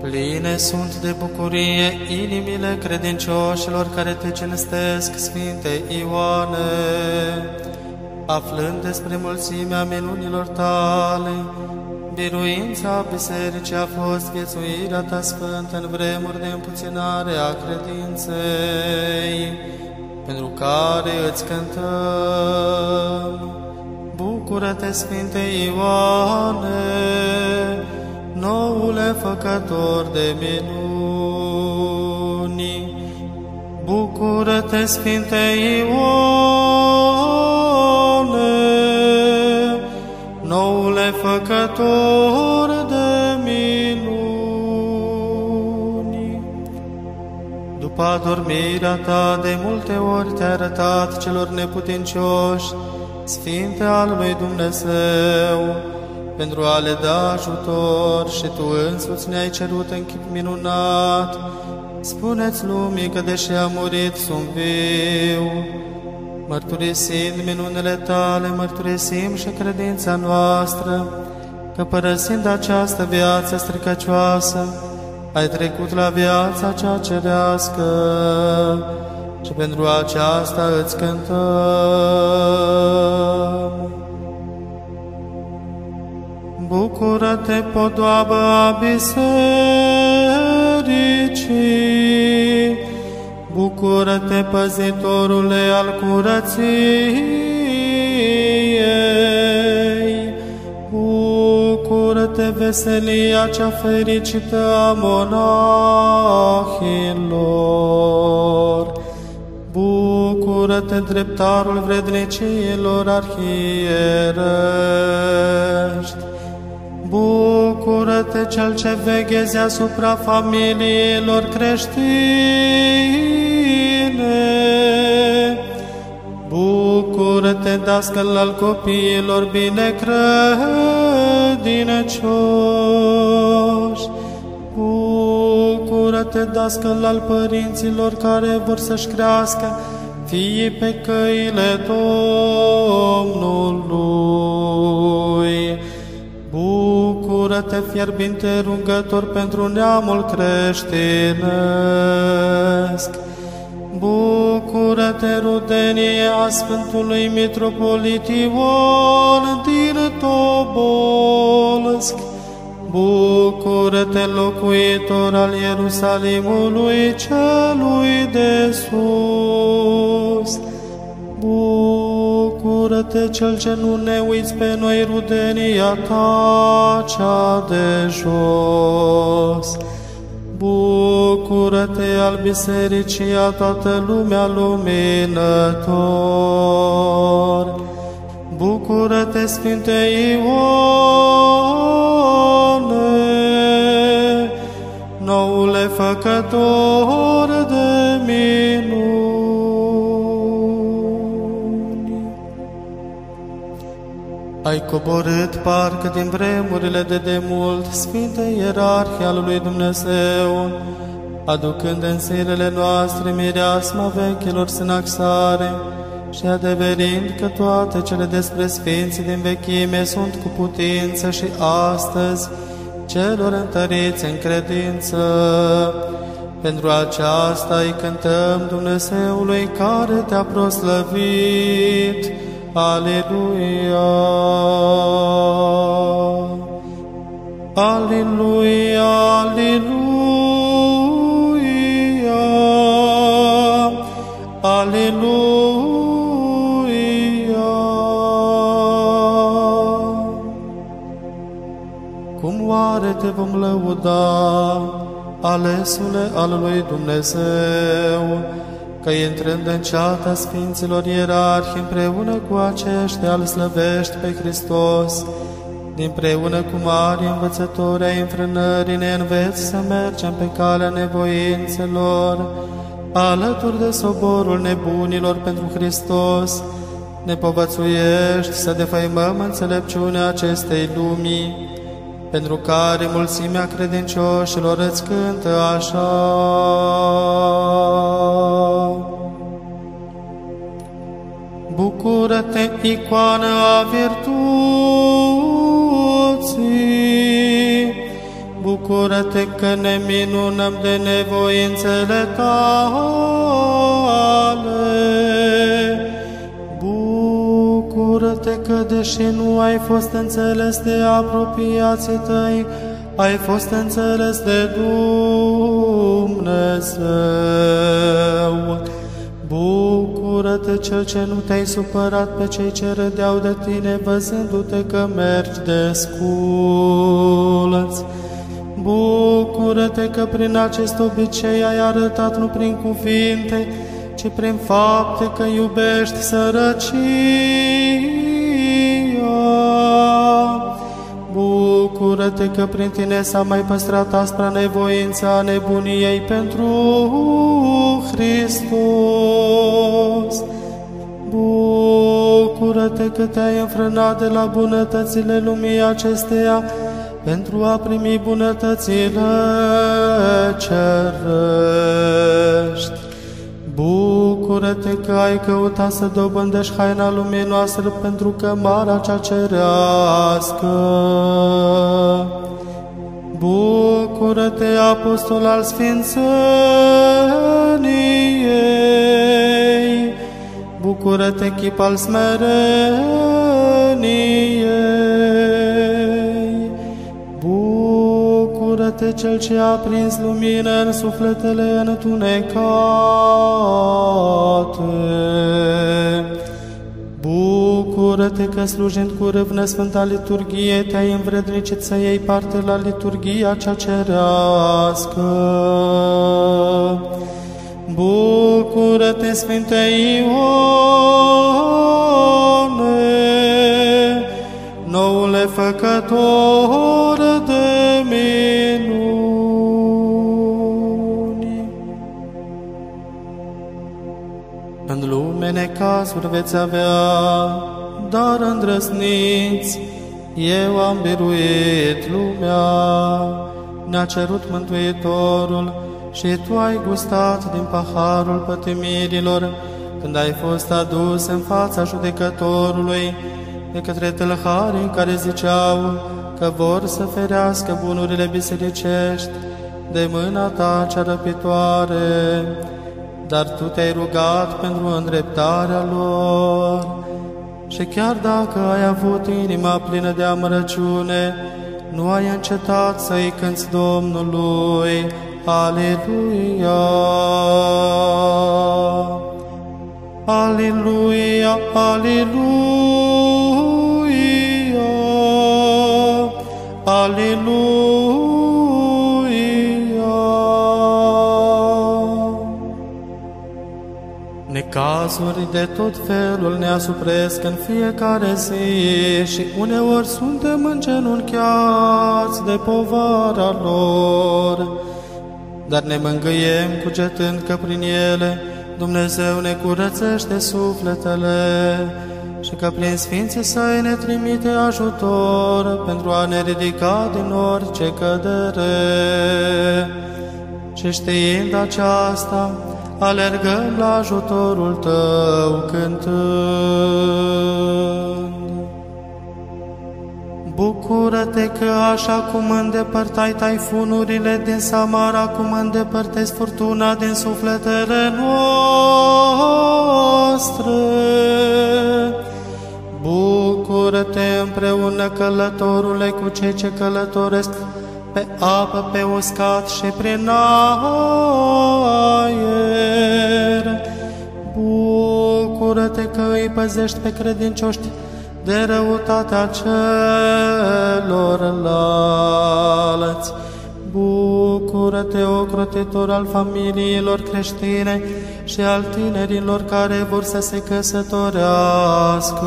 Pline sunt de bucurie inimile credincioșilor care te cinstesc, Sfinte Ioane, aflând despre mulțimea minunilor tale, biruința bisericii a fost viețuirea ta sfântă în vremuri de împuținare a credinței, pentru care îți cântăm. Bucură-te, Sfinte Ioane, noule făcător de minuni. Bucură-te, Sfinte Ioane, noule făcător de minuni. După adormirea ta, de multe ori te-ai arătat celor neputincioși, Sfinte al lui Dumnezeu, pentru a le da ajutor și Tu însuți ne-ai cerut în chip minunat. Spuneți lumii că deși a murit, sunt viu. Mărturisind minunile Tale, mărturisim și credința noastră, că părăsind această viață stricăcioasă, ai trecut la viața cea cerească și pentru aceasta îți cântăm. Bucură-te, podoabă a bisericii, Bucură-te, păzitorule al curăției, Bucură-te, veselia cea fericită a monahilor, Bucură-te, dreptarul vrednicilor arhierești, Bucură-te, Cel ce veghezi asupra familiilor creștine. Bucură-te, dascăl al copiilor binecredincioși. Bucură-te, dascăl al părinților care vor să-și crească fiii pe căile Domnului. Bucură-te, fierbinte rugător pentru neamul creștinesc. Bucură-te, rudenie a Sfântului Mitropolit Ion din Tobolsk. Bucură-te, locuitor al Ierusalimului celui de sus. Bucură-te, Cel ce nu ne uiți pe noi, rudenia ta cea de jos. Bucură-te al bisericii a toată lumea luminător. Bucură-te, Sfinte Ioane, noule făcător de minuni. Ai coborât parcă din vremurile de demult, Sfinte Ierarhie al lui Dumnezeu, aducând în zilele noastre mireasma vechilor sânaxare, și adeverind că toate cele despre Sfinții din vechime sunt cu putință și astăzi celor întăriți în credință. Pentru aceasta îi cântăm Dumnezeului care te-a proslăvit. Aleluia! Aleluia! Aleluia! Aleluia! Cum oare te vom lăuda, alesule al lui Dumnezeu, că intrând în ceata Sfinților Ierarhi împreună cu aceștia îl slăvești pe Hristos, împreună cu mari învățători ai înfrânării ne înveți să mergem pe calea nevoințelor, alături de soborul nebunilor pentru Hristos, ne povățuiești să defăimăm înțelepciunea acestei lumii, pentru care mulțimea credincioșilor îți cântă așa. Bucură-te, icoană a virtuții, Bucură-te că ne minunăm de nevoințele tale. Bucură-te că, deși nu ai fost înțeles de apropiații tăi, ai fost înțeles de Dumnezeu. Bucură-te, Cel ce nu te-ai supărat pe cei ce râdeau de tine, văzându-te că mergi de sculți. Bucură-te că prin acest obicei ai arătat nu prin cuvinte, ci prin fapte că iubești sărăcia. Bucură-te că prin tine s-a mai păstrat aspra nevoința nebuniei pentru Hristos. Bucură-te că te-ai înfrânat de la bunătățile lumii acesteia pentru a primi bunătățile cerești. Bucură-te că ai căutat să dobândești haina lumii noastre pentru că marea cea cerească. Bucură-te, apostol al Sfințeniei! Bucură-te, chip al smereniei! Bucură-te, cel ce a prins lumină în sufletele întunecate! Bucură-te că slujind cu râvnă Sfânta Liturghie te-ai învrednicit să iei parte la liturghia cea cerească. Bucură-te, Sfinte Ione, noule făcător de minuni. În lume necazuri veți avea, dar îndrăsniți, eu am biruit lumea, ne-a cerut Mântuitorul și tu ai gustat din paharul pătimirilor, când ai fost adus în fața judecătorului de către tălharii care ziceau că vor să ferească bunurile bisericești de mâna ta cea răpitoare, dar tu te-ai rugat pentru îndreptarea lor. Și chiar dacă ai avut inima plină de amărăciune, nu ai încetat să-i cânți Domnului. Aleluia! Aleluia! Aleluia! Aleluia! Necazuri de tot felul ne asupresc în fiecare zi și uneori suntem îngenunchiați de povara lor, dar ne mângâiem cugetând că prin ele Dumnezeu ne curățește sufletele și că prin Sfinții Săi ne trimite ajutor pentru a ne ridica din orice cădere. Și știind aceasta, alergăm la ajutorul Tău cântând. Bucură-te că așa cum îndepărtai taifunurile din Samar, acum îndepărtezi furtuna din sufletele noastre. Bucură-te împreună, călătorule, cu cei ce călătoresc pe apă, pe uscat și prin aer. Bucură-te că îi păzești pe credincioști de răutatea celorlalți. Bucură-te, ocrotitor al familiilor creștine și al tinerilor care vor să se căsătorească.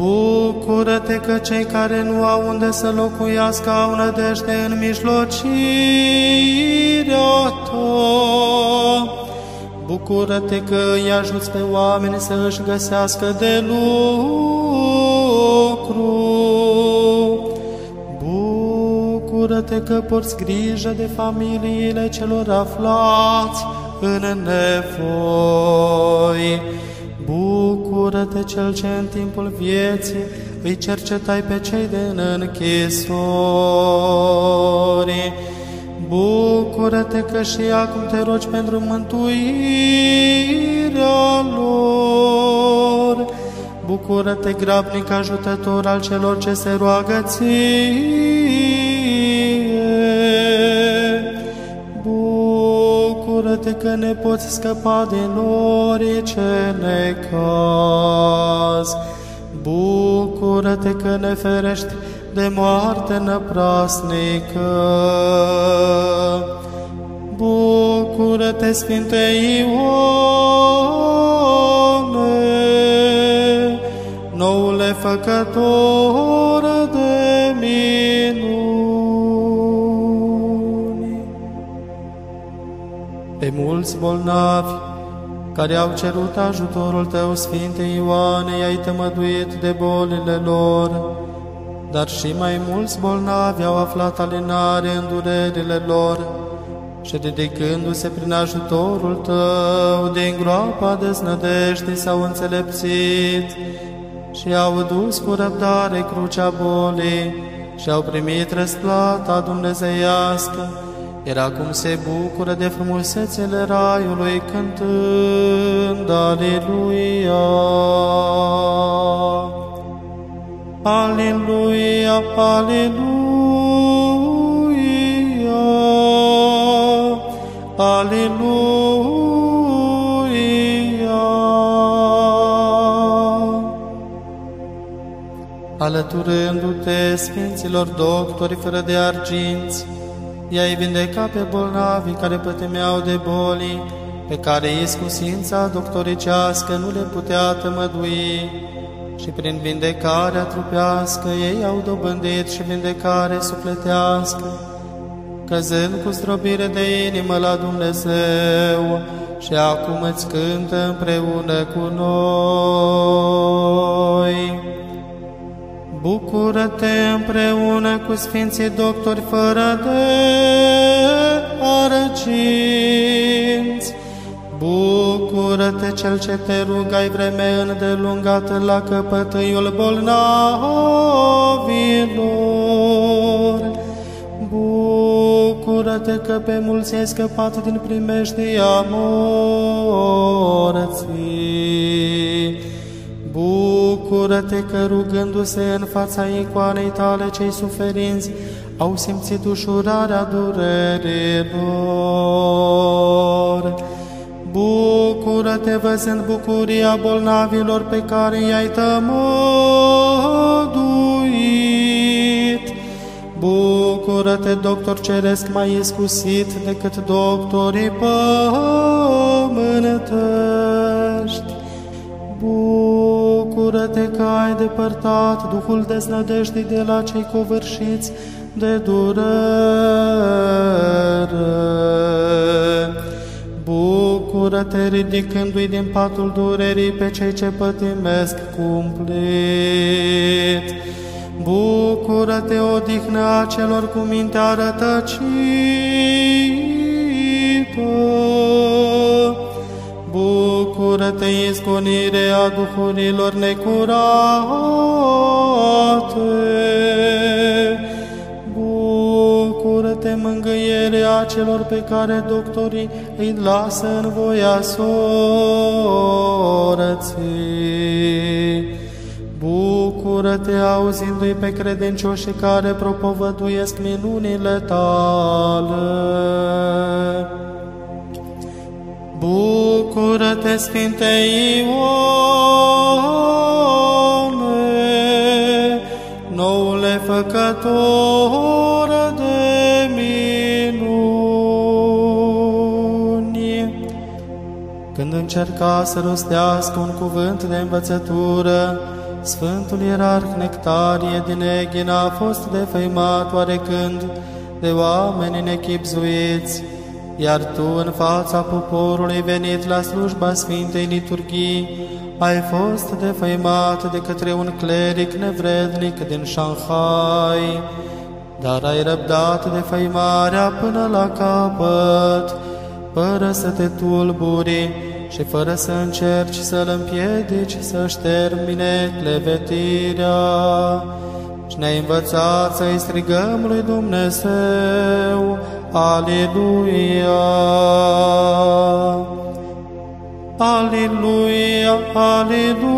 Bucură-te că cei care nu au unde să locuiască au nădejde în mijlocirea ta. Bucură-te că îi ajuți pe oameni să își găsească de lucru. Bucură-te că porți grijă de familiile celor aflați în nevoi. Bucură-te, Cel ce în timpul vieții îi cercetai pe cei din închisori. Bucură-te că și acum te rogi pentru mântuirea lor. Bucură-te, grabnic ajutător al celor ce se roagă ție. Bucură-te că ne poți scăpa din orice necaz. Bucură-te că ne ferești de moarte năprasnică. Bucură-te, Sfinte Ioane, noule făcător mulți bolnavi care au cerut ajutorul Tău, Sfinte Ioane, i-ai tămăduit de bolile lor, dar și mai mulți bolnavi au aflat alinare în durerile lor și ridicându-se prin ajutorul Tău. Din groapa deznădejdii s-au înțelepțit și au dus cu răbdare crucea bolii și au primit răsplata dumnezeiască, iar acum se bucură de frumusețele raiului cântând Aleluia. Aleluia, aleluia, aleluia. Alăturându-te Sfinților doctori fără de arginți, i-ai vindecat pe bolnavii care pătemeau de boli, pe care iscusința doctoricească nu le putea tămădui, și prin vindecarea trupească ei au dobândit și vindecare sufletească, căzând cu zdrobire de inimă la Dumnezeu și acum îți cântă împreună cu noi. Bucură-te împreună cu Sfinții Doctori fără de arăginți, Bucură-te cel ce te rugai vreme îndelungată la căpătâiul bolnavilor. Bucură-te că pe mulți ai scăpat din primejdia morții. Bucură-te că rugându-se în fața icoanei tale cei suferinți au simțit ușurarea durerilor. Bucură-te văzând bucuria bolnavilor pe care i-ai tămăduit. Bucură-te, doctor ceresc mai iscusit decât doctorii pământești. Bucură-te că ai depărtat Duhul deznădejdii de la cei covârșiți de durere. Bucură-te ridicându-i din patul durerii pe cei ce pătimesc cumplit. Bucură-te, odihnă celor cu mintea rătăcită. Bucură-te, izgonire a duhurilor necurate. Bucură-te, mângâierea celor pe care doctorii îi lasă în voia sorății. Bucură-te auzindu-i pe credincioșii care propovăduiesc minunile tale. Bucură-te, Sfinte Ioane, noule făcător de minuni. Când încerca să rostească un cuvânt de învățătură, Sfântul Ierarh Nectarie din Eghina a fost defăimat oarecând de oameni nechipzuiți, iar tu în fața poporului venit la slujba Sfintei Liturghii, ai fost defăimat de către un cleric nevrednic din Shanghai, dar ai răbdat defăimarea până la capăt, fără să te tulburi și fără să încerci să-l împiedici să-și termine clevetirea. Și ne-ai învățat să-i strigăm lui Dumnezeu, Aleluia! Aleluia, aleluia,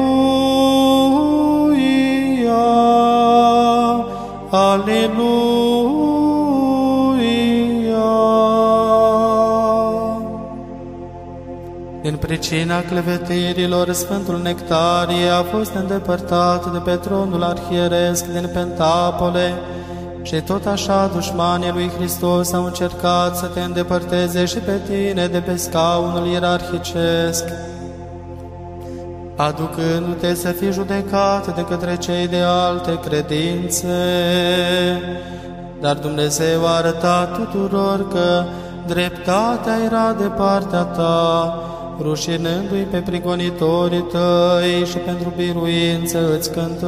aleluia. Din pricina clevetirilor, Sfântul Nectarie a fost îndepărtat de pe tronul arhieresc din Pentapole, și tot așa dușmanii lui Hristos au încercat să te îndepărteze și pe tine de pe scaunul ierarhicesc, aducându-te să fii judecat de către cei de alte credințe. Dar Dumnezeu a arătat tuturor că dreptatea era de partea ta, rușinându-i pe prigonitorii tăi și pentru biruință îți cântăm.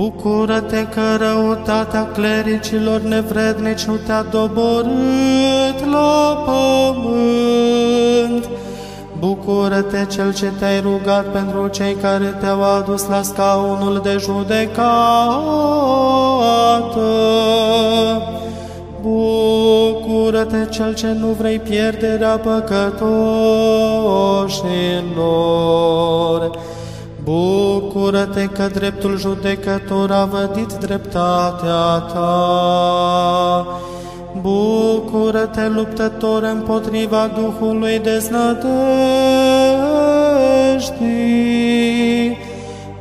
Bucură-te că răutatea clericilor nevrednici nu te-a doborât la pământ. Bucură-te cel ce te-ai rugat pentru cei care te-au adus la scaunul de judecată. Bucură-te cel ce nu vrei pierderea păcătoșilor. Bucură-te că dreptul judecător a vădit dreptatea ta. Bucură-te, luptător împotriva Duhului deznădăjdii.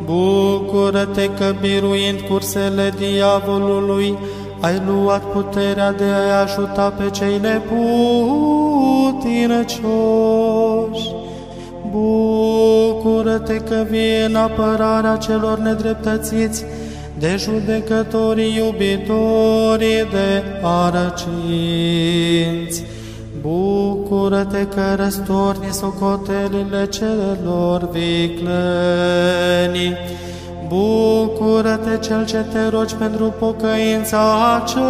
Bucură-te că, biruind cursele diavolului, ai luat puterea de a ajuta pe cei neputincioși. Bucură-te că vii în apărarea celor nedreptățiți, de judecătorii iubitorii de arăcinți. Bucură-te că răstorni socotelile celor vicleni. Bucură-te cel ce te rogi pentru pocăința acestora.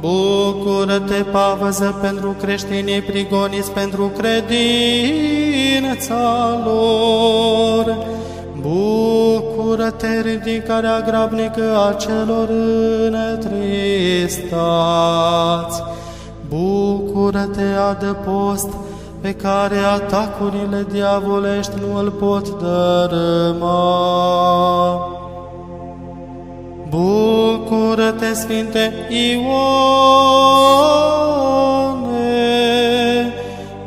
Bucură-te, pavăză, pentru creștinii prigoniți pentru credința lor. Bucură-te, ridicarea grabnică a celor întristați. Bucură-te, adăpost, pe care atacurile diavolești nu îl pot dărâma. Bucură-te, Sfinte Ioane,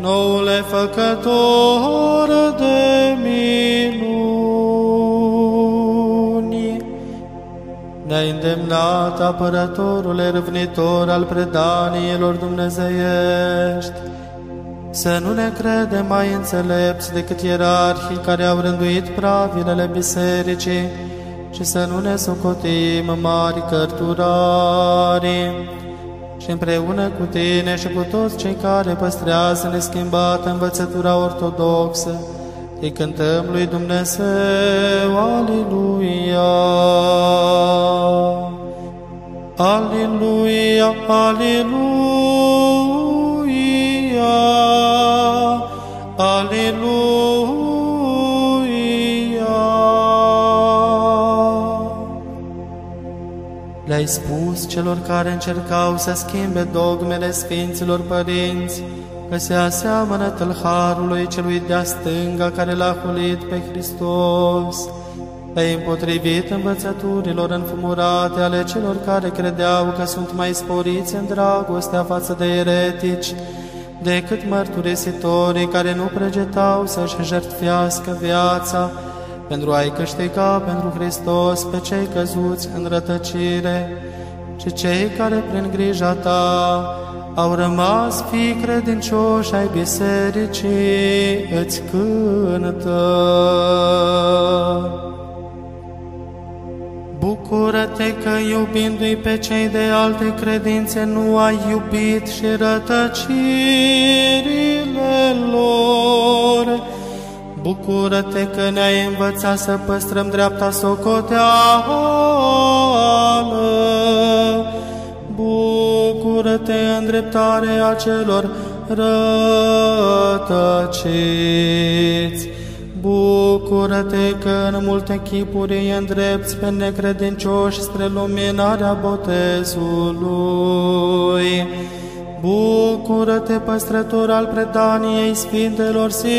noule făcător de minuni. Ne-ai îndemnat, apărătorule râvnitor al predaniilor dumnezeiești, să nu ne credem mai înțelepți decât ierarhii care au rânduit pravilele bisericii, și să nu ne socotim mari cărturari și împreună cu tine și cu toți cei care păstrează neschimbată învățătura ortodoxă, îi cântăm lui Dumnezeu, Aliluia! Aliluia, Aliluia, Aliluia! Le-ai spus celor care încercau să schimbe dogmele Sfinților Părinți, că se aseamănă tâlharului celui de-a stânga care l-a hulit pe Hristos. Ai împotrivit învățăturilor înfumurate ale celor care credeau că sunt mai sporiți în dragostea față de eretici, decât mărturisitorii care nu pregetau să-și jertfească viața, pentru a-i câștiga pentru Hristos pe cei căzuți în rătăcire și cei care prin grija ta au rămas fi credincioși ai bisericii, îți cântă. Bucură-te că iubindu-i pe cei de alte credințe nu ai iubit și rătăcirile lor, Bucură-te că ne-ai învățat să păstrăm dreapta socoteală. Bucură Bucură-te, îndreptarea celor rătăciți. Bucură-te că în multe chipuri îi îndrepți pe necredincioși spre luminarea botezului. Bucură-te, păstrător al predaniei Sfintelor Sinode!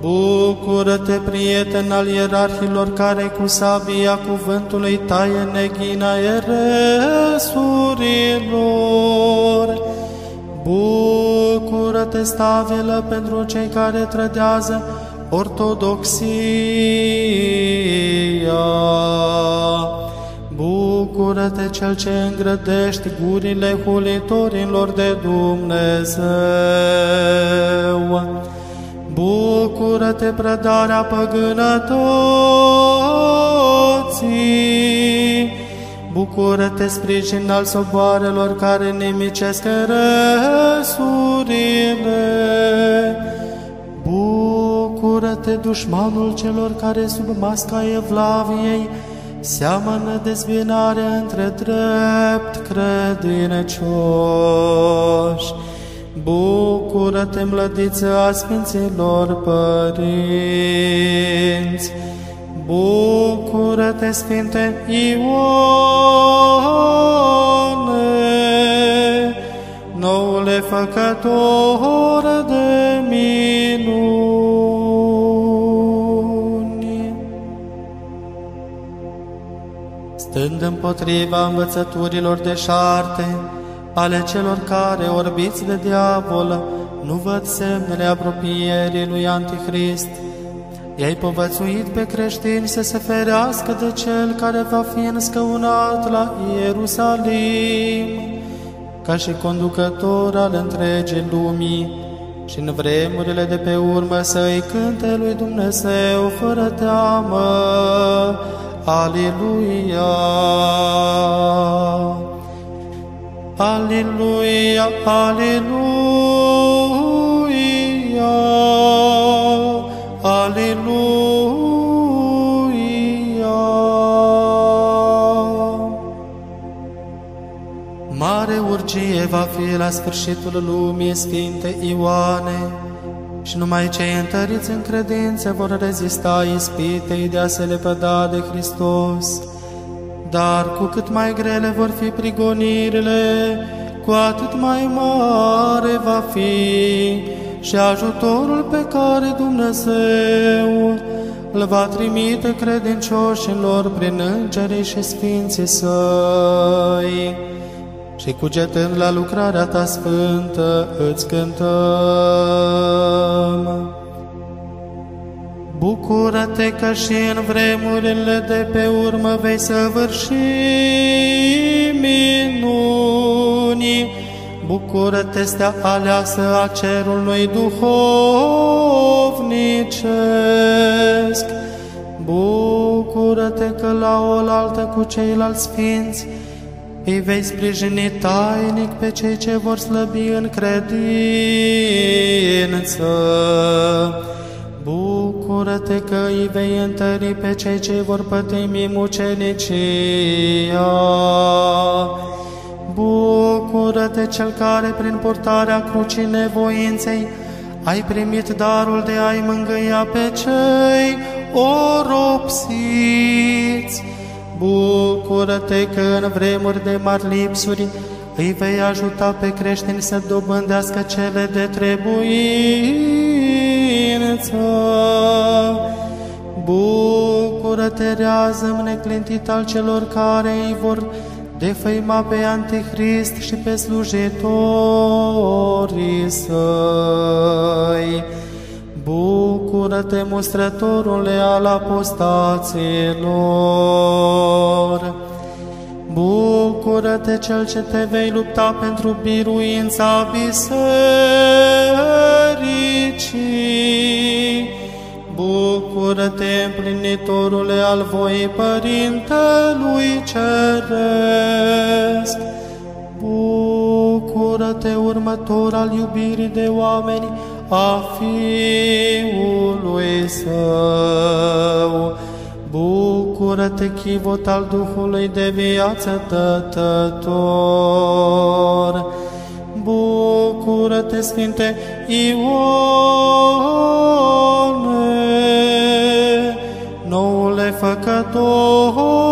Bucură-te, prieten al ierarhilor care cu sabia cuvântului taie neghina eresurilor! Bucură-te, stabilă pentru cei care trădează ortodoxia! Bucură-te, Cel ce îngrădești gurile hulitorilor de Dumnezeu! Bucură-te, prădarea păgânătoții! Bucură-te, sprijin al soboarelor care nimicesc răsurile! Bucură-te, dușmanul celor care sub masca Evlaviei seamănă dezbinare între drept credincioși. Bucură-te, mlădiță a Sfinților Părinți! Bucură-te, Sfinte Ioane, noule făcător de minuni! Stând împotriva învățăturilor de șarte, ale celor care, orbiți de diavol, nu văd semnele apropierii lui Antichrist. I-ai povățuit pe creștini să se ferească de cel care va fi înscăunat la Ierusalim, ca și conducător al întregii lumii, și în vremurile de pe urmă să îi cânte lui Dumnezeu fără teamă. Aleluia! Aleluia, aleluia, aleluia. Mare urgie va fi la sfârșitul lumii, Sfinte Ioane, și numai cei întăriți în credință vor rezista ispitei de a se lepăda de Hristos dar cu cât mai grele vor fi prigonirile, cu atât mai mare va fi și ajutorul pe care Dumnezeu îl va trimite credincioșilor prin îngerii și sfinții săi. Și cugetând la lucrarea ta sfântă, îți cântăm. Bucură-te că și în vremurile de pe urmă vei săvârși minuni. Bucură-te, stea aleasă a cerului duhovnicesc. Bucură-te că la oaltă cu ceilalți sfinți îi vei sprijini tainic pe cei ce vor slăbi în credință. Bucură-te că îi vei întări pe cei ce vor pătimi mucenicia. Bucură-te cel care prin purtarea crucii nevoinței ai primit darul de a-i mângâia pe cei oropsiți. Bucură-te că în vremuri de mari lipsuri îi vei ajuta pe creștini să dobândească cele de trebuință. Bucură-te, rează neclintit al celor care îi vor defăima pe Antichrist și pe slujitorii săi. Bucură-te, mustrătorule al apostaților! Bucură-te, Cel ce te vei lupta pentru biruința bisericii! Bucură-te, împlinitorule al voii Părintelui Ceresc! Bucură-te, următor al iubirii de oameni a Fiului Său! Bucură Bucură-te, chivot al Duhului de viață tătător! Bucură-te, Sfinte Ione, noule făcător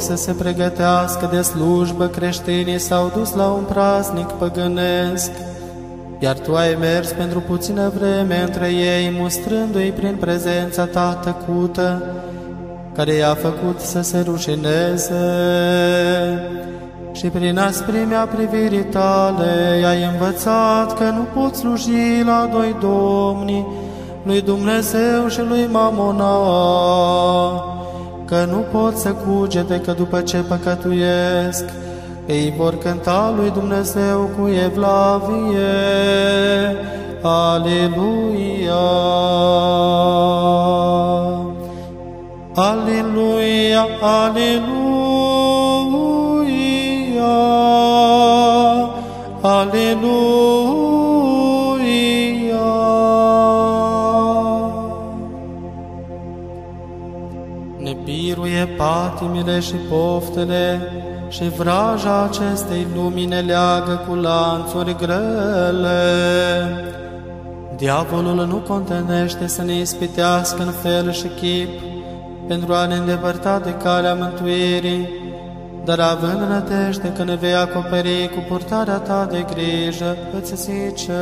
loc să se pregătească de slujbă, creștinii s-au dus la un praznic păgânesc, iar tu ai mers pentru puțină vreme între ei, mustrându-i prin prezența ta tăcută, care i-a făcut să se rușineze. Și prin asprimea privirii tale i-ai învățat că nu pot sluji la doi domni, lui Dumnezeu și lui Mamona, că nu pot să cugete că după ce păcătuiesc, ei vor cânta lui Dumnezeu cu evlavie. Aleluia! Aleluia, aleluia, aleluia. Patimile și poftele și vraja acestei lumii ne leagă cu lanțuri grele. Diavolul nu contenește să ne ispitească în fel și chip, pentru a ne îndepărta de calea mântuirii, dar având nădejde că ne vei acoperi cu purtarea ta de grijă, îți zicem.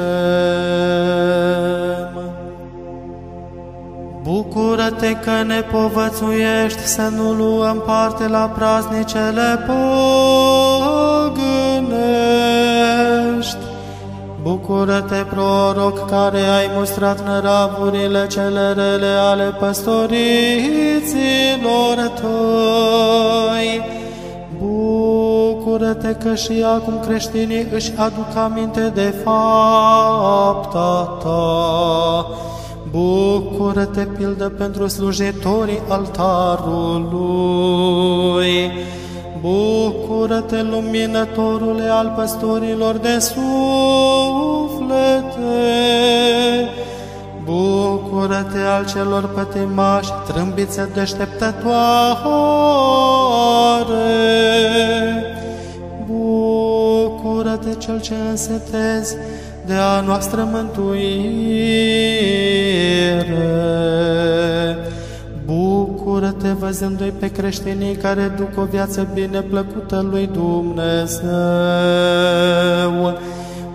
Bucură-te că ne povățuiești să nu luăm parte la praznicele păgânești. Bucură-te, proroc, care ai mustrat năravurile cele rele ale păstoriților tăi. Bucură-te că și acum creștinii își aduc aminte de fapta ta. Bucură-te, pildă, pentru slujitorii altarului. Bucură-te, luminătorule al păstorilor de suflete! Bucură-te al celor pătimași, trâmbițe deșteptătoare! Bucură-te, cel ce însetezi de a noastră mântuire! Bucură-te văzându-i pe creștinii care duc o viață bine plăcută lui Dumnezeu.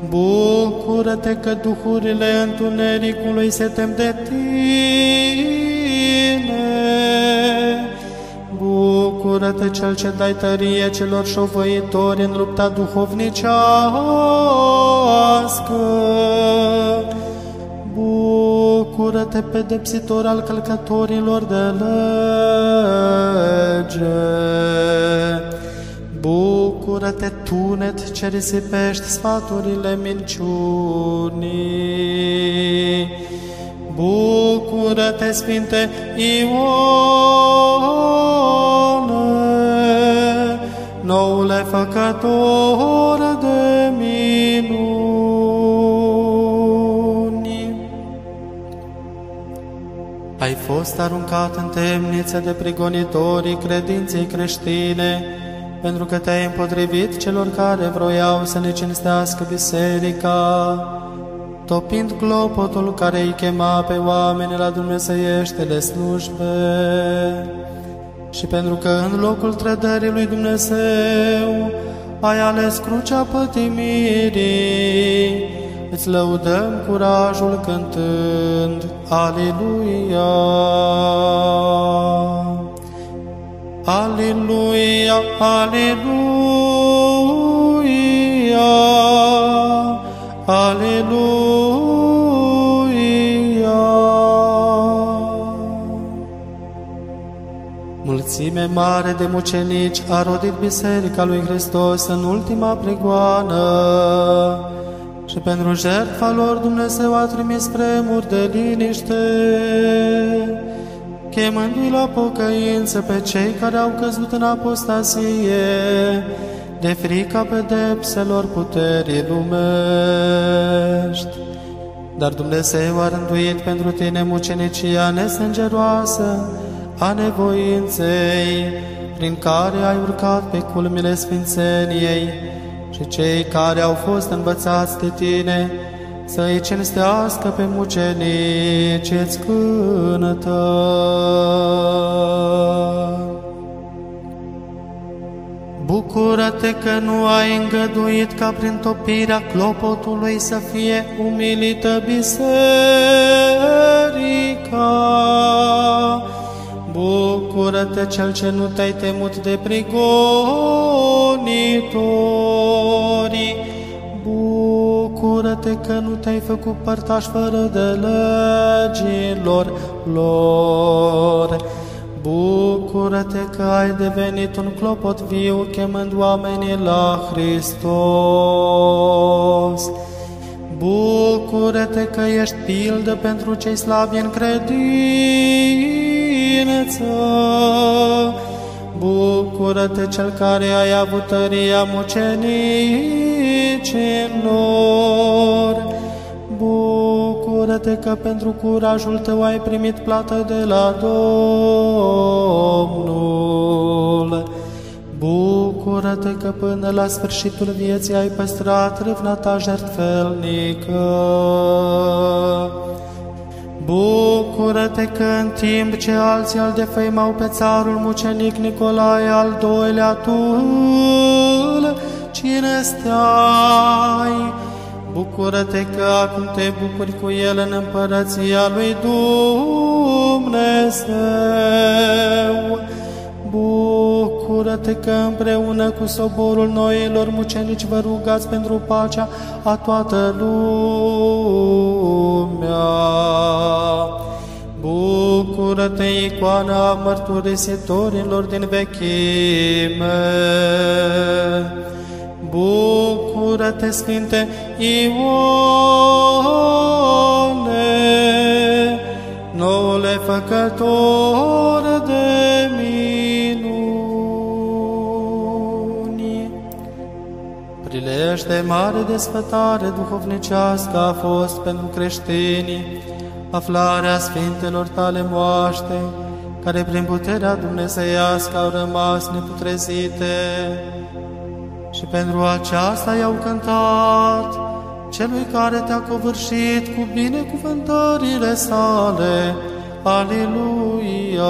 Bucură-te că duhurile întunericului se tem de tine. Bucură-te cel ce dai tărie celor șovăitori în lupta duhovnicească. Bucură-te, pedepsitor al călcătorilor de lege. Bucură-te, tunet ce risipești sfaturile minciunii. Bucură-te, Sfinte Ione, noule făcător de minuni. Ai fost aruncat în temniță de prigonitorii credinței creștine, pentru că te-ai împotrivit celor care vroiau să ne cinstească biserica, topind clopotul care îi chema pe oameni la dumnezeieștele slujbe. Și pentru că în locul trădării lui Dumnezeu ai ales crucea pătimirii, îți lăudăm curajul cântând Aleluia! Aleluia, aleluia, aleluia. Mulțime mare de mucenici a rodit Biserica lui Hristos în ultima pregoană și pentru jertfa lor Dumnezeu a trimis vremuri de liniște chemându-i la pocăință pe cei care au căzut în apostasie, de frica pedepselor puterii lumești. Dar Dumnezeu a rânduit pentru tine mucenicia nesângeroasă a nevoinței, prin care ai urcat pe culmile sfințeniei și cei care au fost învățați de tine să îi cinstească pe mucenici-ți cânătă. Bucură-te că nu ai îngăduit ca prin topirea clopotului să fie umilită biserica. Bucură-te cel ce nu te-ai temut de prigonitori. Bucură-te că nu te-ai făcut părtaș fără de legilor lor. Bucură-te că ai devenit un clopot viu, chemând oamenii la Hristos. Bucură-te că ești pildă pentru cei slabi în credință. Bucură-te cel care ai avut tăria mucenicilor. Bucură-te că pentru curajul tău ai primit plată de la Domnul. Bucură-te că până la sfârșitul vieții ai păstrat râvna ta jertfelnică. Bucură-te că în timp ce alții îl defăimau pe țarul mucenic Nicolae al doilea, tu cine stai? Bucură-te că acum te bucuri cu el în împărăția lui Dumnezeu. Bucură-te că împreună cu soborul noilor mucenici vă rugați pentru pacea a toată lumea. Bucură-te, icoana mărturisitorilor din vechime. Bucură-te, Sfinte Ione, noule făcător de Prilej de mare desfătare duhovnicească a fost pentru creștinii aflarea Sfintelor tale moaște, care prin puterea dumnezeiască au rămas neputrezite și pentru aceasta i-au cântat celui care te-a covârșit cu binecuvântările sale. Aleluia!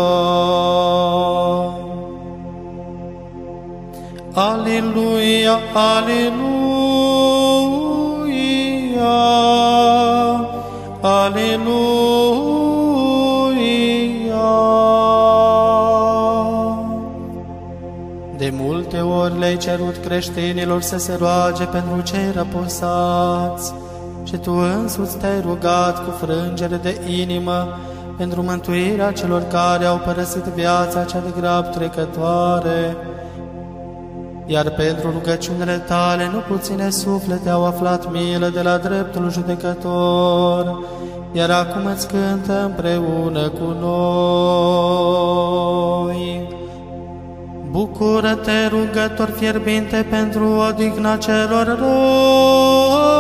Aleluia! Aleluia! Aleluia! De multe ori le-ai cerut creștinilor să se roage pentru cei răposați și tu însuți te-ai rugat cu frângere de inimă pentru mântuirea celor care au părăsit viața cea de grab trecătoare. Iar pentru rugăciunile tale nu puține suflete au aflat milă de la dreptul judecător, iar acum îți cântă împreună cu noi. Bucură-te, rugător fierbinte, pentru odihna celor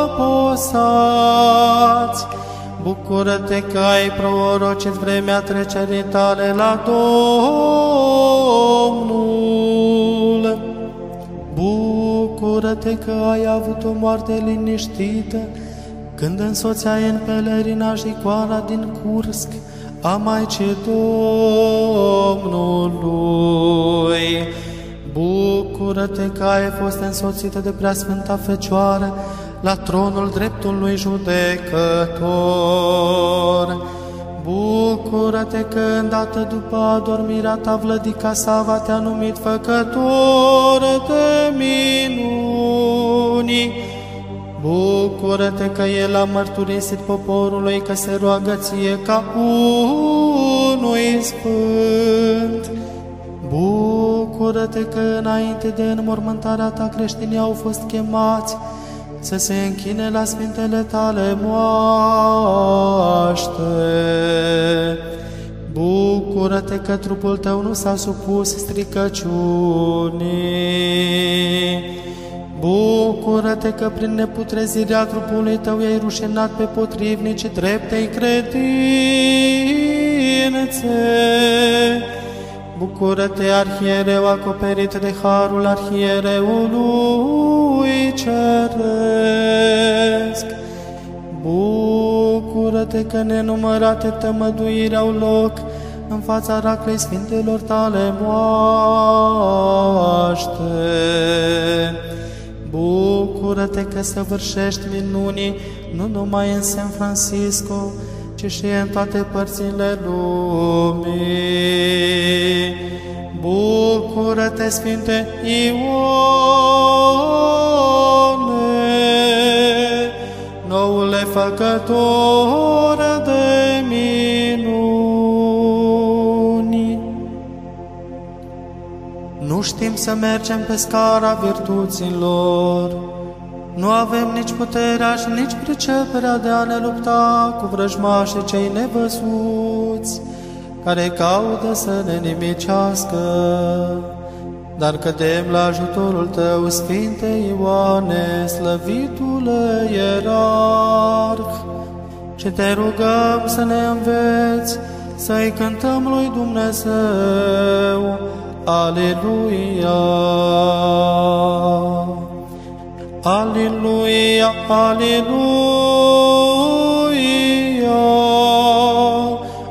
răposați. Bucură-te că ai prorocit vremea trecerii tale la Domnul. Bucură-te că ai avut o moarte liniștită când însoțeai în pelerinaj icoana din Cursc a Maicii Domnului. Bucură-te că ai fost însoțită de preasfânta Fecioară la tronul dreptului judecător. Bucură-te că îndată după adormirea ta vlădica Sava te-a numit făcător de minuni. Bucură-te că El a mărturisit poporului că se roagă ție ca unui sfânt. Bucură-te că înainte de înmormântarea ta creștinii au fost chemați să se închine la sfintele tale moaște. Bucură-te că trupul tău nu s-a supus stricăciunii. Bucură-te că prin neputrezirea trupului tău ai rușinat pe potrivnicii dreptei credințe. Bucură-te, arhiereu, acoperit de harul arhiereului ceresc. Bucură-te că nenumărate tămăduiri au loc în fața raclei sfintelor tale moaște. Bucură-te că săvârșești minunii nu numai în San Francisco, ci și în toate părțile lumii. Bucură-te, Sfinte Ione, noule făcător de minuni. Nu știm să mergem pe scara virtuților, nu avem nici puterea și nici priceperea de a ne lupta cu vrăjmașii cei nevăzuți, care caută să ne nimicească. Dar cădem la ajutorul Tău, Sfinte Ioane, slăvitule ierarh, și Te rugăm să ne înveți să-i cântăm lui Dumnezeu. Aleluia! Aleluia, aleluia,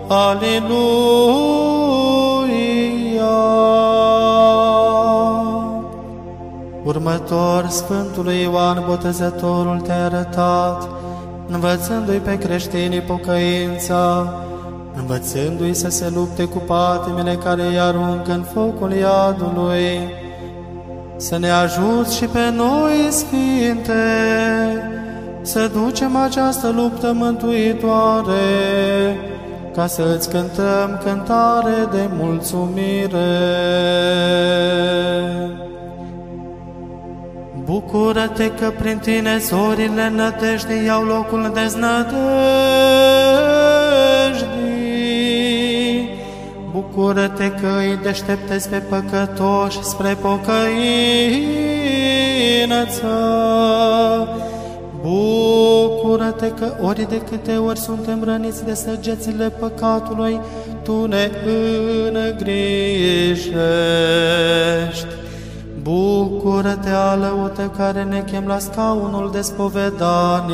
aleluia. Următor, Sfântul Ioan Botezătorul te-a arătat, învățându-i pe creștinii pocăința, învățându-i să se lupte cu patimile care îi aruncă în focul iadului, să ne ajut și pe noi, Sfinte, să ducem această luptă mântuitoare, ca să îți cântăm cântare de mulțumire. Bucură-te că prin tine zorile nădejdii iau locul deznădejdii. Bucură-te că îi deșteptezi pe păcătoși spre pocăință. Bucură-te că ori de câte ori suntem răniți de săgețile păcatului, Tu ne îngrijești. Bucură-te, alăută care ne chem la scaunul de spovedanie.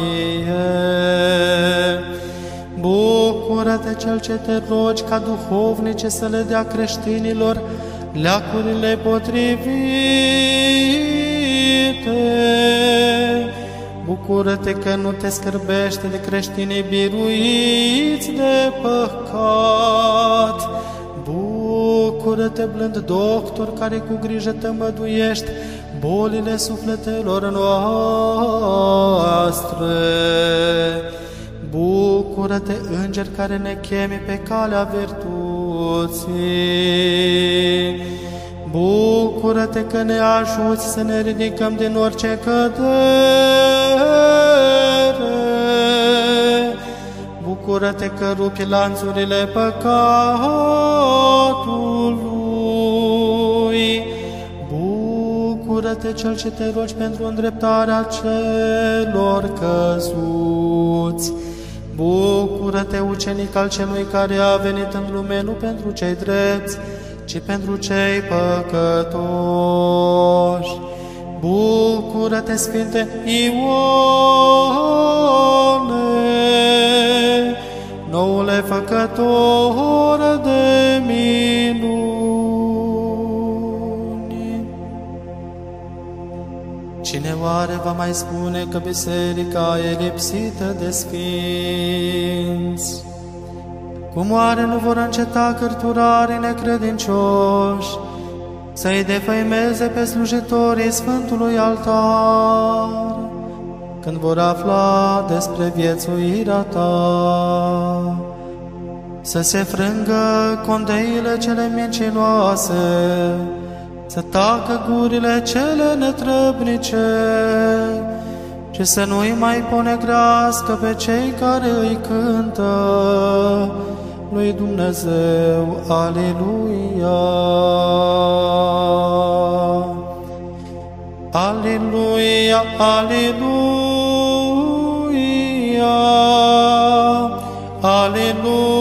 Bucură-te, Cel ce te rogi ca duhovnice să le dea creștinilor leacurile potrivite. Bucură-te că nu te scârbește de creștinii biruiți de păcat. Bucură-te, blând doctor, care cu grijă tămăduiești bolile sufletelor noastre. Bucură-te, înger care ne chemi pe calea virtuții. Bucură-te că ne ajuți să ne ridicăm din orice cădere. Bucură-te că rupi lanțurile păcatului. Bucură-te cel ce te rogi pentru îndreptarea celor căzuți. Bucură-te, ucenic al celui care a venit în lume, nu pentru cei drepți, ci pentru cei păcătoși. Bucură-te, Sfinte Ione, noule făcător de minuni. Oare va mai spune că biserica e lipsită de sfinți? Cum oare nu vor înceta cărturarii necredincioși să-i defăimeze pe slujitorii Sfântului Altar, când vor afla despre viețuirea ta? Să se frângă condeile cele mincinoase, să tacă gurile cele netrăbnice și să nu-i mai ponegrească pe cei care îi cântă lui Dumnezeu. Aleluia! Aleluia, aleluia, aleluia.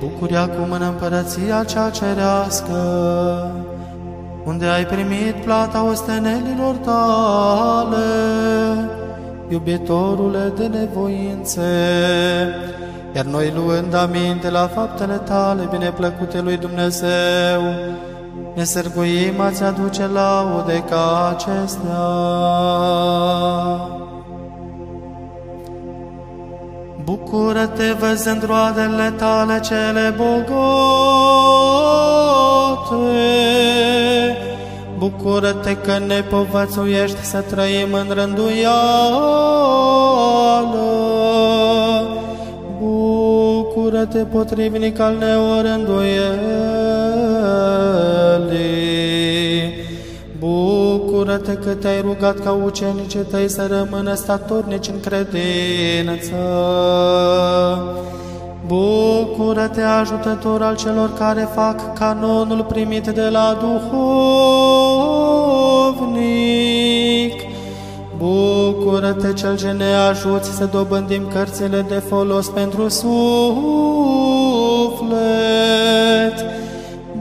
Bucuri acum în împărăția cea cerească, unde ai primit plata ostenelilor tale, iubitorule de nevoințe, iar noi luând aminte la faptele tale bineplăcute lui Dumnezeu, ne sărguim a-ți aduce laude ca acestea. Bucură-te văzând roadele tale cele bogate, Bucură-te că ne povățuiești să trăim în rânduială. Bucură-te potrivnic al neorânduielii. Bucură-te că te-ai rugat ca ucenicii tăi să rămână statornici în credință. Bucură-te, ajutător al celor care fac canonul primit de la duhovnic. Bucură-te, cel ce ne ajuți să dobândim cărțile de folos pentru suflet.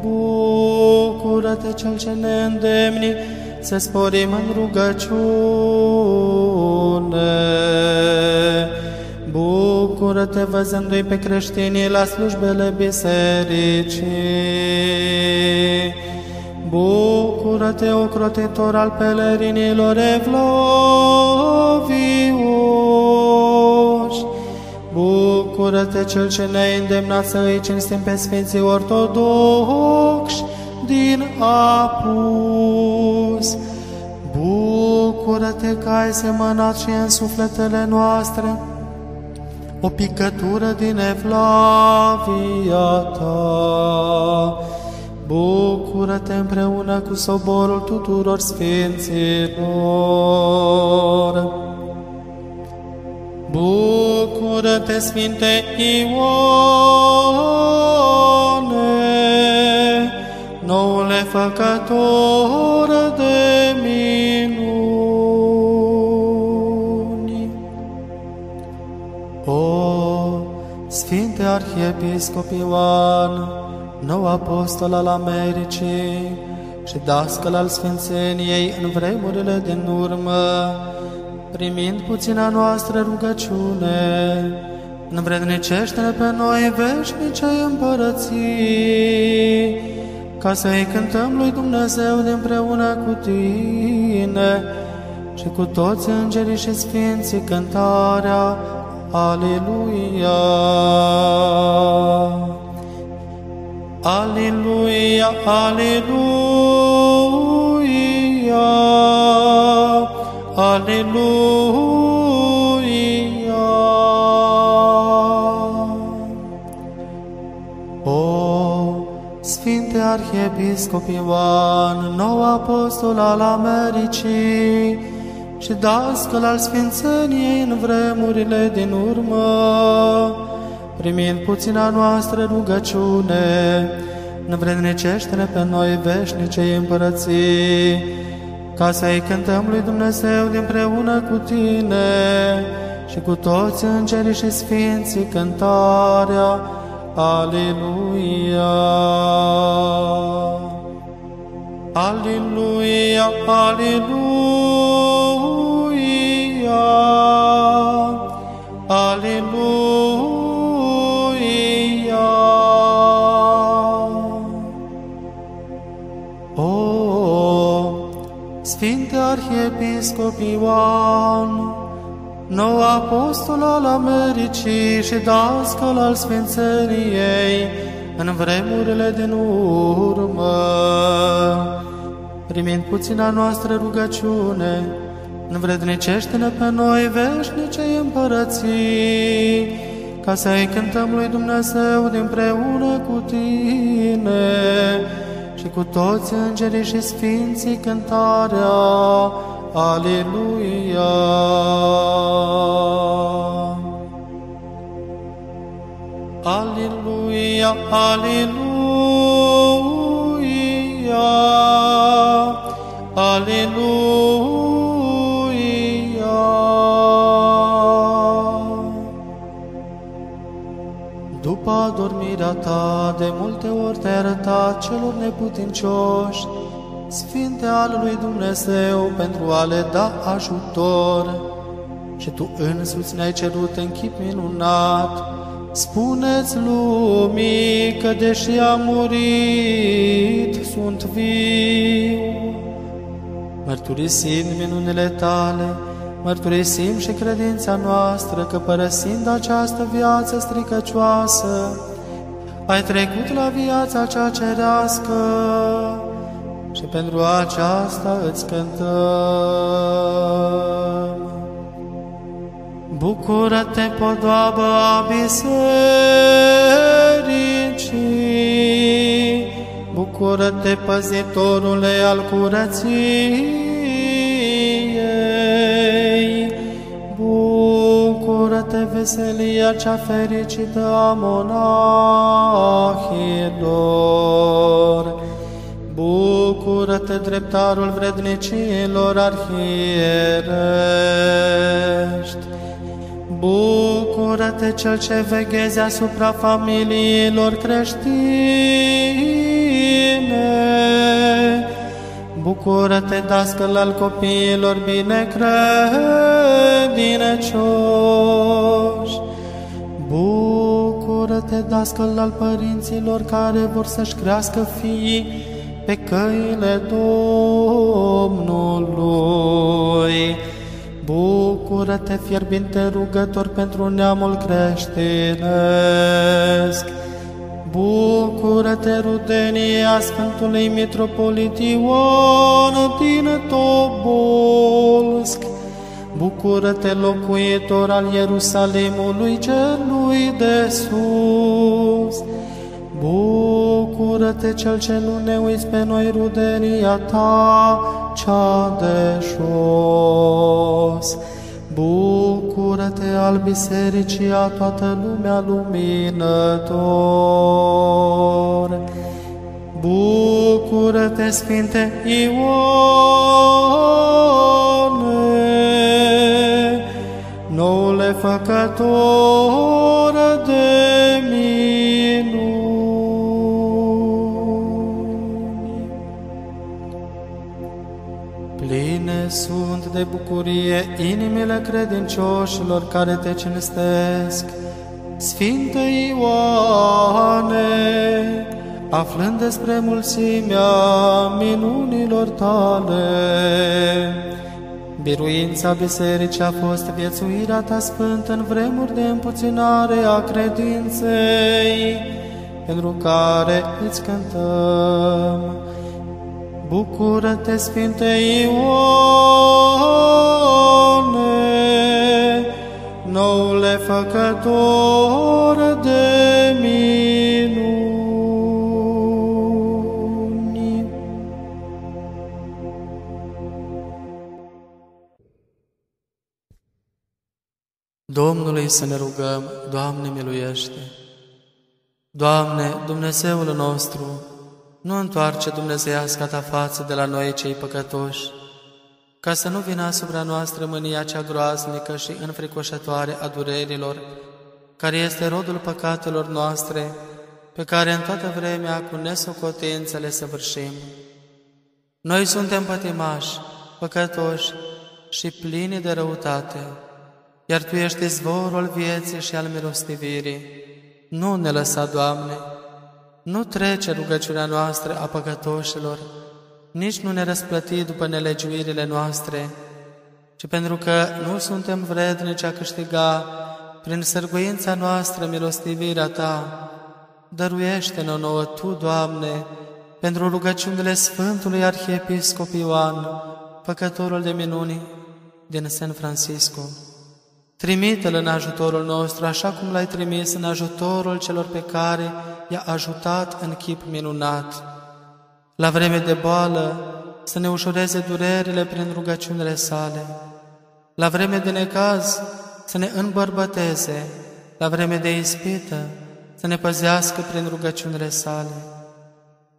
Bucură-te, cel ce ne îndemni să sporim în rugăciune. Bucură-te văzându-i pe creștinii la slujbele bisericii. Bucură-te, ocrotitor al pelerinilor evlovioși. Bucură-te, cel ce ne-ai îndemnat să îi cinstim pe Sfinții Ortodoxi din apus. Bucură-te că ai semănat și în sufletele noastre o picătură din evlavia ta. Bucură-te împreună cu soborul tuturor sfinților. Bucură-te, Sfinte Ioane, noule făcător de minuni. O, Sfinte Arhiepiscop Ioan, nou apostol al Americii și dascăl al Sfințeniei în vremurile din urmă, primind puțina noastră rugăciune, învrednicește-ne pe noi veșnice împărății, ca să-i cântăm lui Dumnezeu de împreună cu tine și cu toți îngerii și sfinții cântarea Aleluia! Aleluia, aleluia, aleluia. Arhiepiscop Ioan, nou apostol al Americii și dascăl al Sfințeniei în vremurile din urmă, primind puțina noastră rugăciune, învrednicește-ne pe noi veșnice împărății, ca să-i cântăm lui Dumnezeu împreună cu tine și cu toți îngerii și sfinții cântarea Aleluia! Aleluia, aleluia, aleluia. O, Sfinte Arhiepiscop Ioan, nou apostol al Americii și dascăl al Sfințeniei, în vremurile din urmă, primind puțina noastră rugăciune, învrednicește-ne pe noi veșnice împărății, ca să-i cântăm lui Dumnezeu împreună cu tine. Și cu toți îngerii și sfinții cântarea Aleluia! Aleluia, aleluia, După adormirea ta, de multe ori te-ai arătat celor neputincioși, Sfinte al lui Dumnezeu, pentru a le da ajutor. Și tu însuți ne-ai cerut în chip minunat, Spuneți lumii că deși am murit, sunt viu. Mărturisind minunile tale, mărturisim și credința noastră că părăsind această viață stricăcioasă, ai trecut la viața cea cerească și pentru aceasta îți cântăm. Bucură-te, podoabă a bisericii, Bucură-te, păzitorule al curăției, Bucură-te, veselia cea fericită a monahilor! Bucură-te, dreptarul vrednicilor arhierești! Bucură-te, cel ce veghezi asupra familiilor creștine! Bucură-te, dascăl al copiilor binecredincioși! Bucură-te, dascăl al părinților care vor să-și crească fiii pe căile Domnului! Bucură-te, fierbinte rugător pentru neamul creștinesc! Bucură-te, rudenia Sfântului Mitropolit Ion din Tobolsk! Bucură-te, locuitor al Ierusalimului celui de sus! Bucură-te, cel ce nu ne uiți pe noi rudenia ta, cea de jos! Bucură-te al bisericii a toată lumea luminător. Bucură-te, Sfinte Ioane, noule făcător de de bucurie inimile credincioșilor care te cinstesc. Sfinte Ioane, aflând despre mulțimea minunilor tale, Biruința bisericii a fost viețuirea ta sfântă în vremuri de împuținare a credinței, pentru care îți cântăm. Bucură-te, Sfinte Ioane, noule făcător de minuni. Domnului să ne rugăm, Doamne miluiește! Doamne, Dumnezeul nostru, nu întoarce dumnezeiasca ta față de la noi cei păcătoși, ca să nu vină asupra noastră mânia cea groaznică și înfricoșătoare a durerilor, care este rodul păcatelor noastre, pe care în toată vremea cu nesocotință le săvârșim. Noi suntem pătimași, păcătoși și plini de răutate, iar Tu ești izvorul vieții și al milostivirii. Nu ne lăsa, Doamne, nu trece rugăciunea noastră a păcătoșilor, nici nu ne răsplăti după nelegiuirile noastre, ci pentru că nu suntem vrednici a câștiga prin sărguința noastră milostivirea Ta, dăruiește-ne nouă Tu, Doamne, pentru rugăciunile Sfântului Arhiepiscop Ioan, păcătorul de minuni din San Francisco. Trimite-L în ajutorul nostru, așa cum L-ai trimis în ajutorul celor pe care i-a ajutat în chip minunat. La vreme de boală, să ne ușureze durerile prin rugăciunile sale. La vreme de necaz, să ne îmbărbăteze. La vreme de ispită, să ne păzească prin rugăciunile sale.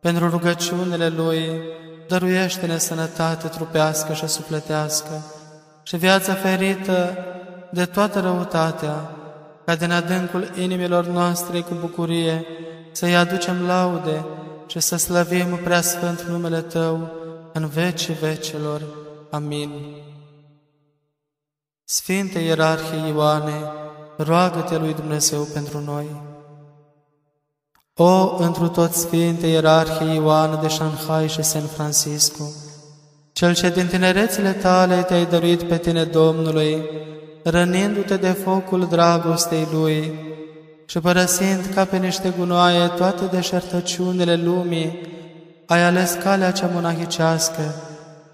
Pentru rugăciunile Lui, dăruiește-ne sănătate trupească și sufletească și viața ferită de toată răutatea, ca din adâncul inimilor noastre cu bucurie să-i aducem laude și să slăvim prea sfânt numele Tău în vecii vecilor. Amin. Sfinte Ierarhie Ioane, roagă-te lui Dumnezeu pentru noi. O, întru tot Sfinte Ierarhie Ioan de Shanghai și San Francisco, cel ce din tinerețile tale te-ai dăruit pe tine Domnului, rănindu-te de focul dragostei Lui și părăsind ca pe niște gunoaie toate deșertăciunile lumii, ai ales calea cea monahicească,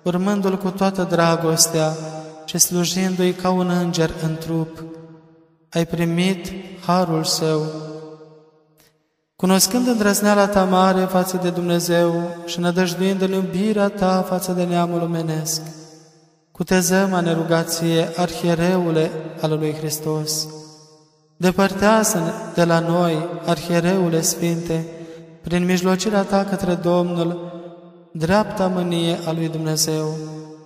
urmându-L cu toată dragostea și slujindu-i ca un înger în trup. Ai primit harul Său. Cunoscând îndrăzneala ta mare față de Dumnezeu și nădăjduind în iubirea ta față de neamul omenesc, Cutezăm a nerugație, arhiereule al lui Hristos. Depărtează de la noi, arhiereule Sfinte, prin mijlocirea Ta către Domnul, dreapta mânie a lui Dumnezeu.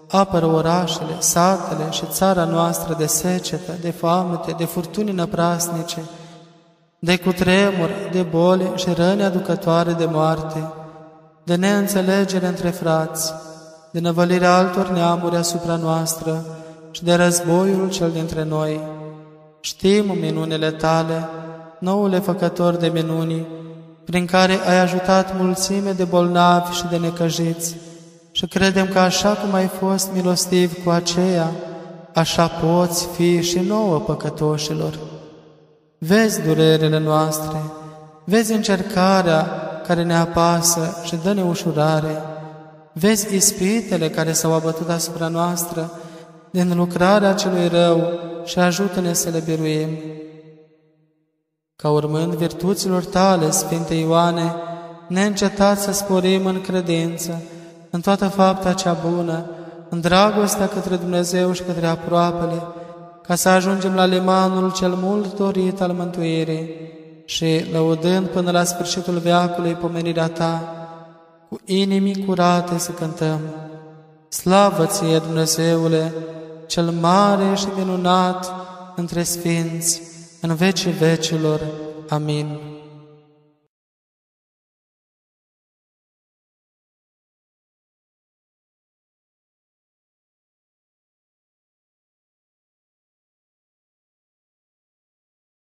Apără orașele, satele și țara noastră de secetă, de foamete, de furtuni năprasnice, de cutremur, de boli și răni aducătoare de moarte, de neînțelegere între frați, de năvălirea altor neamuri asupra noastră și de războiul cel dintre noi. Știm minunile tale, noule făcător de minuni, prin care ai ajutat mulțime de bolnavi și de necăjiți, și credem că așa cum ai fost milostiv cu aceea, așa poți fi și nouă păcătoșilor. Vezi durerile noastre, vezi încercarea care ne apasă și dă-ne ușurare, Vezi ispitele care s-au abătut asupra noastră din lucrarea celui rău și ajută-ne să le biruim. Ca urmând virtuților tale, Sfinte Ioane, neîncetat să sporim în credință, în toată fapta cea bună, în dragostea către Dumnezeu și către aproapele, ca să ajungem la limanul cel mult dorit al mântuirii și, lăudând până la sfârșitul veacului pomenirea Ta, cu inimii curate să cântăm. Slavă ție, Dumnezeule, cel mare și minunat între sfinți, în vecii vecilor. Amin.